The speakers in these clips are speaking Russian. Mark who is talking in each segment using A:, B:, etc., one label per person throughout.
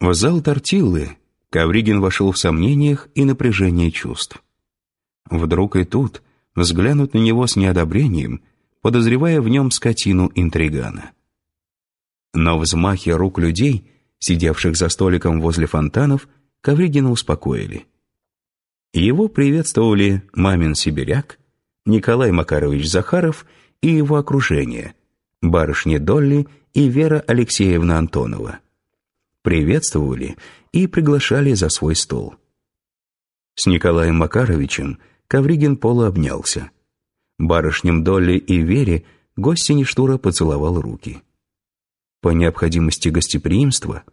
A: В зал тортиллы Ковригин вошел в сомнениях и напряжение чувств. Вдруг и тут взглянут на него с неодобрением, подозревая в нем скотину интригана. Но взмахи рук людей, сидевших за столиком возле фонтанов, Ковригина успокоили. Его приветствовали мамин сибиряк, Николай Макарович Захаров и его окружение, барышня Долли и Вера Алексеевна Антонова. Приветствовали и приглашали за свой стол. С Николаем Макаровичем Ковригин полуобнялся. Барышням Долли и Вере гость Сиништура поцеловал руки. По необходимости гостеприимства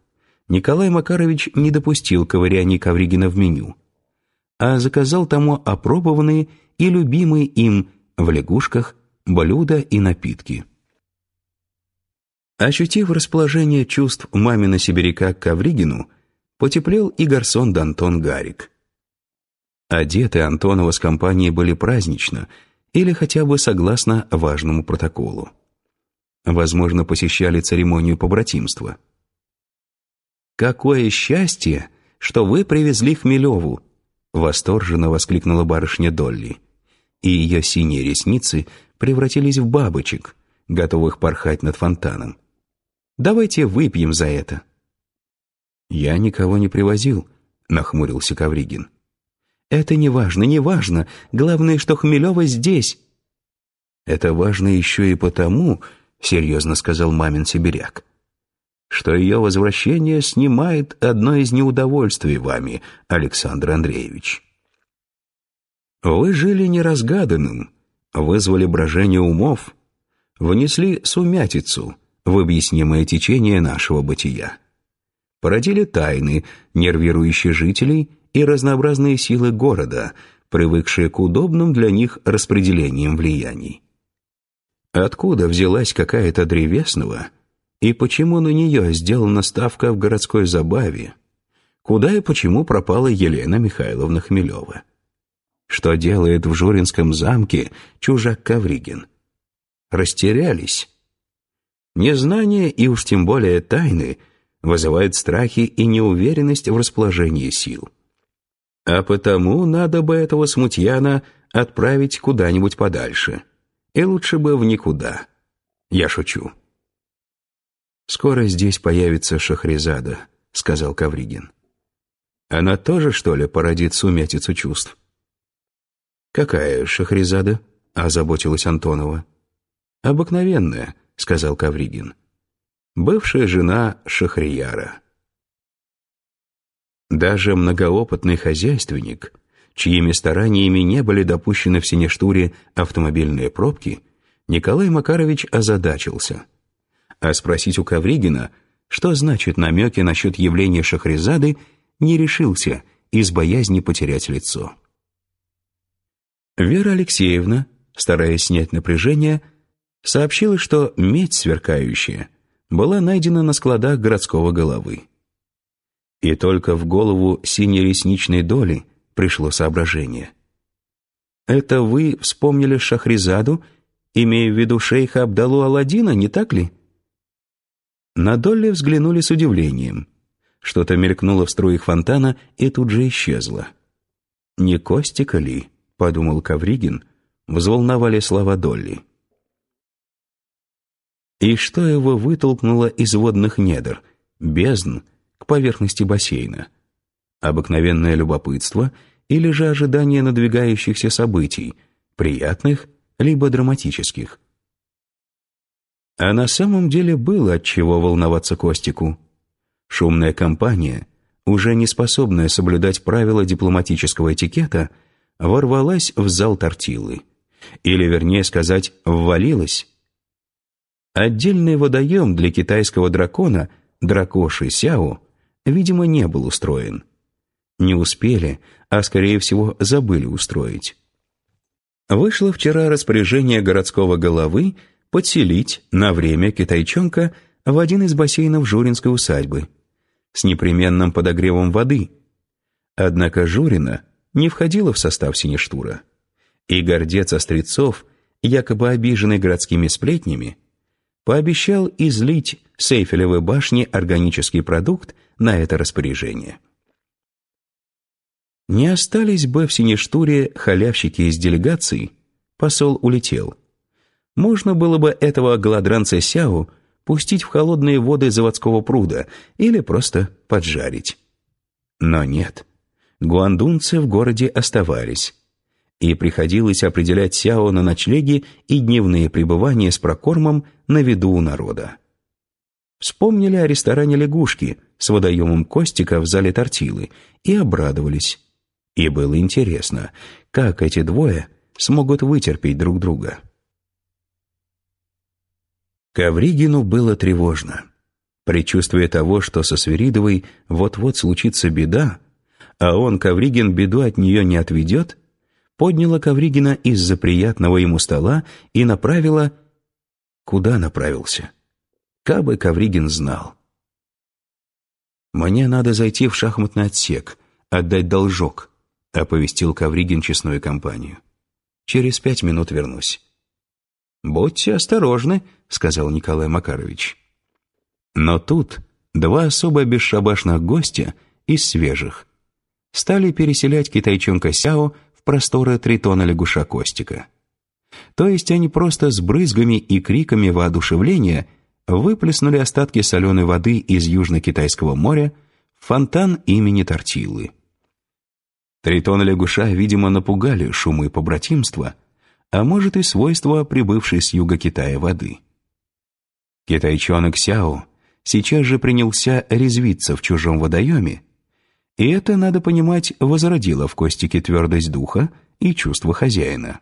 A: Николай Макарович не допустил ковыряний Ковригина в меню, а заказал тому опробованные и любимые им в лягушках блюда и напитки. Ощутив расположение чувств мамина сибиряка к Ковригину, потеплел и гарсон Д'Антон Гарик. Одеты Антонова с компанией были празднично или хотя бы согласно важному протоколу. Возможно, посещали церемонию побратимства. «Какое счастье, что вы привезли Хмелеву!» Восторженно воскликнула барышня Долли. И ее синие ресницы превратились в бабочек, готовых порхать над фонтаном. Давайте выпьем за это». «Я никого не привозил», — нахмурился Кавригин. «Это не важно, не важно. Главное, что Хмелева здесь». «Это важно еще и потому», — серьезно сказал мамин сибиряк, «что ее возвращение снимает одно из неудовольствий вами, Александр Андреевич. Вы жили неразгаданным, вызвали брожение умов, внесли сумятицу» в объяснимое течение нашего бытия. Породили тайны, нервирующие жителей и разнообразные силы города, привыкшие к удобным для них распределениям влияний. Откуда взялась какая-то древесного, и почему на нее сделана ставка в городской забаве, куда и почему пропала Елена Михайловна Хмелева? Что делает в Журинском замке чужак Кавригин? Растерялись, Незнание и уж тем более тайны вызывает страхи и неуверенность в расположении сил. А потому надо бы этого смутьяна отправить куда-нибудь подальше. И лучше бы в никуда. Я шучу. «Скоро здесь появится Шахрезада», — сказал Кавригин. «Она тоже, что ли, породит сумятицу чувств?» «Какая Шахрезада?» — озаботилась Антонова. «Обыкновенная, сказал Кавригин. Бывшая жена Шахрияра. Даже многоопытный хозяйственник, чьими стараниями не были допущены в Синештуре автомобильные пробки, Николай Макарович озадачился. А спросить у Кавригина, что значит намеки насчет явления Шахрезады, не решился из боязни потерять лицо. Вера Алексеевна, стараясь снять напряжение, сообщила, что медь сверкающая была найдена на складах городского головы. И только в голову синересничной доли пришло соображение. «Это вы вспомнили Шахризаду, имея в виду шейха Абдалу Аладдина, не так ли?» На Долли взглянули с удивлением. Что-то мелькнуло в струях фонтана и тут же исчезло. «Не Костика ли?» — подумал Кавригин, взволновали слова Долли. И что его вытолкнуло из водных недр, бездн, к поверхности бассейна? Обыкновенное любопытство или же ожидание надвигающихся событий, приятных либо драматических? А на самом деле было от чего волноваться Костику. Шумная компания, уже не способная соблюдать правила дипломатического этикета, ворвалась в зал тортилы. Или, вернее сказать, ввалилась, Отдельный водоем для китайского дракона, дракоши Сяо, видимо, не был устроен. Не успели, а, скорее всего, забыли устроить. Вышло вчера распоряжение городского головы подселить на время китайчонка в один из бассейнов Журинской усадьбы с непременным подогревом воды. Однако Журина не входила в состав Синештура, и гордец Острецов, якобы обиженный городскими сплетнями, пообещал излить с Эйфелевой башни органический продукт на это распоряжение. Не остались бы в Синештуре халявщики из делегаций, посол улетел. Можно было бы этого голодранца Сяо пустить в холодные воды заводского пруда или просто поджарить. Но нет, гуандунцы в городе оставались, и приходилось определять Сяо на ночлеги и дневные пребывания с прокормом на виду у народа. Вспомнили о ресторане «Лягушки» с водоемом Костика в зале Тортилы и обрадовались. И было интересно, как эти двое смогут вытерпеть друг друга. Ковригину было тревожно. Предчувствие того, что со Свиридовой вот-вот случится беда, а он, Ковригин, беду от нее не отведет, подняла Ковригина из-за приятного ему стола и направила... Куда направился? Кабы Ковригин знал. «Мне надо зайти в шахматный отсек, отдать должок», — оповестил Ковригин честную компанию. «Через пять минут вернусь». «Будьте осторожны», — сказал Николай Макарович. Но тут два особо бесшабашных гостя из свежих стали переселять китайчонка Сяо просторы тритона лягуша Костика. То есть они просто с брызгами и криками воодушевления выплеснули остатки соленой воды из Южно-Китайского моря в фонтан имени Тортилы. Тритона лягуша, видимо, напугали шумы побратимства, а может и свойства прибывшей с юга Китая воды. Китайчонок Сяо сейчас же принялся резвиться в чужом водоеме, и это, надо понимать, возродило в Костике твердость духа и чувство хозяина.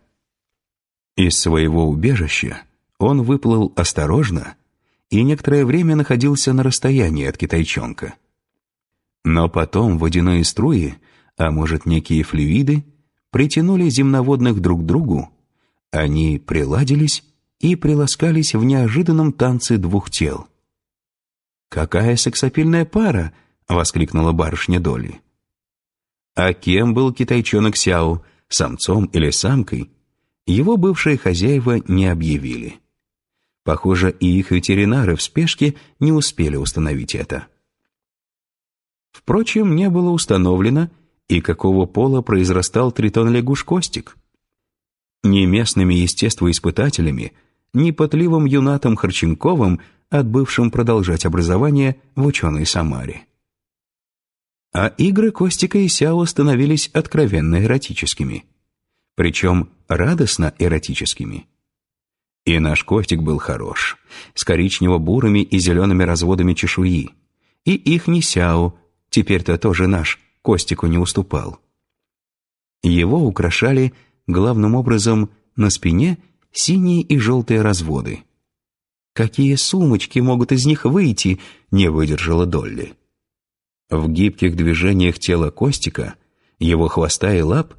A: Из своего убежища он выплыл осторожно и некоторое время находился на расстоянии от китайчонка. Но потом водяные струи, а может некие флюиды, притянули земноводных друг к другу, они приладились и приласкались в неожиданном танце двух тел. «Какая сексапильная пара!» — воскликнула барышня Доли. А кем был китайчонок Сяо, самцом или самкой, его бывшие хозяева не объявили. Похоже, и их ветеринары в спешке не успели установить это. Впрочем, не было установлено, и какого пола произрастал тритон-лягуш-костик. Ни местными естествоиспытателями, ни потливым юнатом Харченковым, отбывшим продолжать образование в ученой Самаре. А игры Костика и Сяо становились откровенно эротическими. Причем радостно эротическими. И наш Костик был хорош, с коричнево-бурыми и зелеными разводами чешуи. И их не Сяо, теперь-то тоже наш, Костику не уступал. Его украшали главным образом на спине синие и желтые разводы. «Какие сумочки могут из них выйти?» — не выдержала Долли. В гибких движениях тела Костика, его хвоста и лап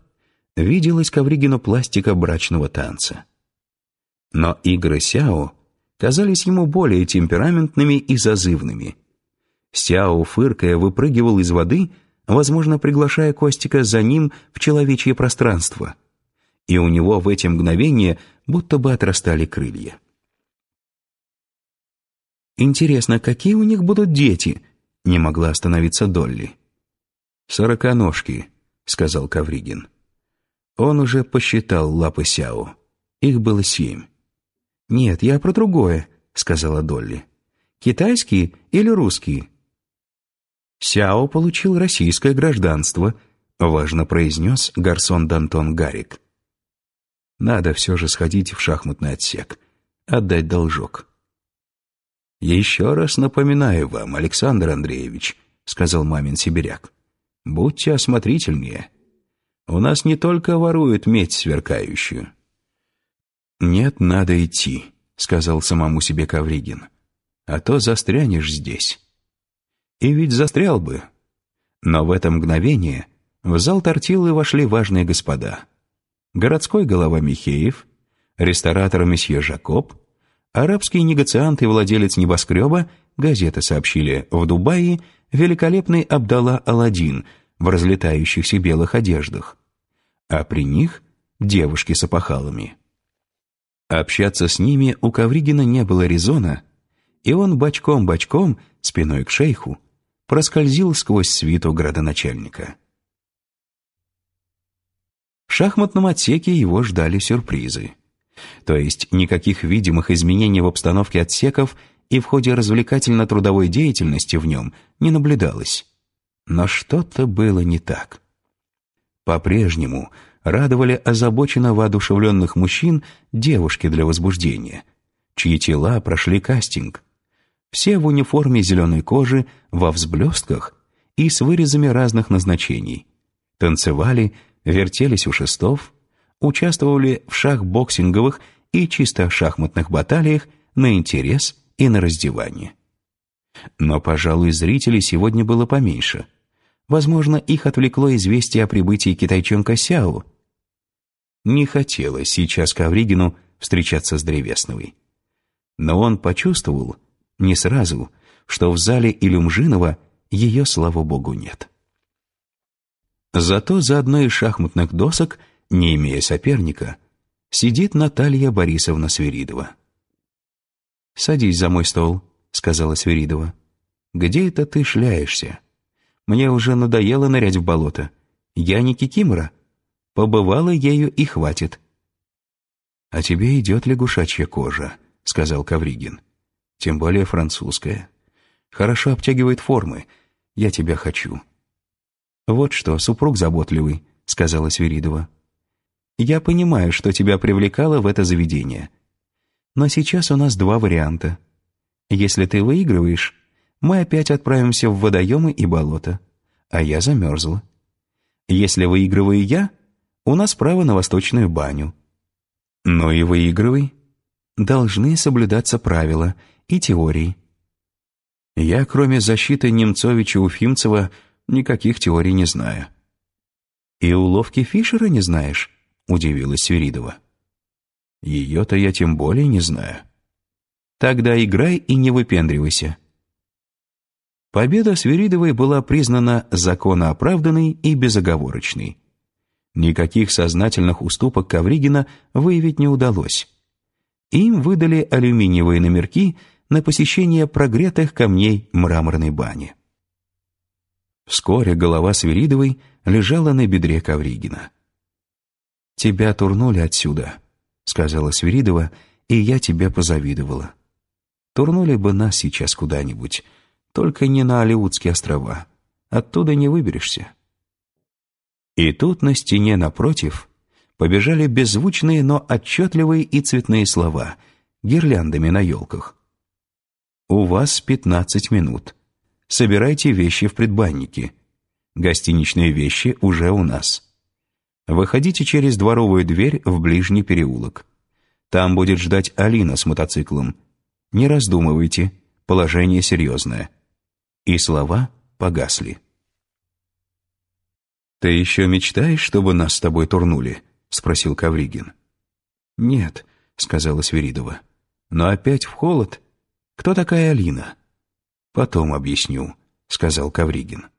A: виделась Ковригину пластика брачного танца. Но игры Сяо казались ему более темпераментными и зазывными. Сяо, фыркая, выпрыгивал из воды, возможно, приглашая Костика за ним в человечье пространство — и у него в эти мгновения будто бы отрастали крылья. «Интересно, какие у них будут дети?» — не могла остановиться Долли. «Сороконожки», — сказал Кавригин. Он уже посчитал лапы Сяо. Их было семь. «Нет, я про другое», — сказала Долли. «Китайские или русские?» «Сяо получил российское гражданство», — важно произнес Гарсон Дантон Гарик. Надо все же сходить в шахматный отсек, отдать должок. «Еще раз напоминаю вам, Александр Андреевич», — сказал мамин сибиряк, — «будьте осмотрительнее. У нас не только воруют медь сверкающую». «Нет, надо идти», — сказал самому себе Кавригин, «а то застрянешь здесь». И ведь застрял бы. Но в это мгновение в зал тортилы вошли важные господа — городской голова Михеев, ресторатор месье Жакоб, арабский негациант и владелец небоскреба, газеты сообщили, в Дубае великолепный Абдалла Аладдин в разлетающихся белых одеждах, а при них девушки с опахалами. Общаться с ними у Ковригина не было резона, и он бочком-бочком, спиной к шейху, проскользил сквозь свиту градоначальника. В шахматном отсеке его ждали сюрпризы. То есть никаких видимых изменений в обстановке отсеков и в ходе развлекательно-трудовой деятельности в нем не наблюдалось. Но что-то было не так. По-прежнему радовали озабоченно воодушевленных мужчин девушки для возбуждения, чьи тела прошли кастинг. Все в униформе зеленой кожи, во взблестках и с вырезами разных назначений. Танцевали, вертелись у шестов, участвовали в шах-боксинговых и чисто шахматных баталиях на интерес и на раздевание. Но, пожалуй, зрителей сегодня было поменьше. Возможно, их отвлекло известие о прибытии китайчонка Сяо. Не хотелось сейчас Ковригину встречаться с Древесновой. Но он почувствовал, не сразу, что в зале Илюмжинова ее, слава богу, нет. Зато за одной из шахматных досок – не имея соперника, сидит Наталья Борисовна Свиридова. «Садись за мой стол», — сказала Свиридова. «Где это ты шляешься? Мне уже надоело нырять в болото. Я не кикимора. Побывала ею и хватит». «А тебе идет лягушачья кожа», — сказал Кавригин. «Тем более французская. Хорошо обтягивает формы. Я тебя хочу». «Вот что, супруг заботливый», — сказала Свиридова. Я понимаю, что тебя привлекало в это заведение. Но сейчас у нас два варианта. Если ты выигрываешь, мы опять отправимся в водоемы и болото, а я замерзла. Если выигрываю я, у нас право на восточную баню. Но и выигрывай. Должны соблюдаться правила и теории. Я, кроме защиты Немцовича-Уфимцева, никаких теорий не знаю. И уловки Фишера не знаешь? Удивилась Свиридова. Ее-то я тем более не знаю. Тогда играй и не выпендривайся. Победа Свиридовой была признана законооправданной и безоговорочной. Никаких сознательных уступок Ковригина выявить не удалось. Им выдали алюминиевые номерки на посещение прогретых камней мраморной бани. Вскоре голова Свиридовой лежала на бедре Ковригина. «Тебя турнули отсюда», — сказала Свиридова, «и я тебе позавидовала. Турнули бы нас сейчас куда-нибудь, только не на Алиутские острова. Оттуда не выберешься». И тут на стене напротив побежали беззвучные, но отчетливые и цветные слова, гирляндами на елках. «У вас пятнадцать минут. Собирайте вещи в предбаннике. Гостиничные вещи уже у нас». Выходите через дворовую дверь в ближний переулок. Там будет ждать Алина с мотоциклом. Не раздумывайте, положение серьезное. И слова погасли. «Ты еще мечтаешь, чтобы нас с тобой турнули?» — спросил Кавригин. «Нет», — сказала Свиридова. «Но опять в холод? Кто такая Алина?» «Потом объясню», — сказал Кавригин.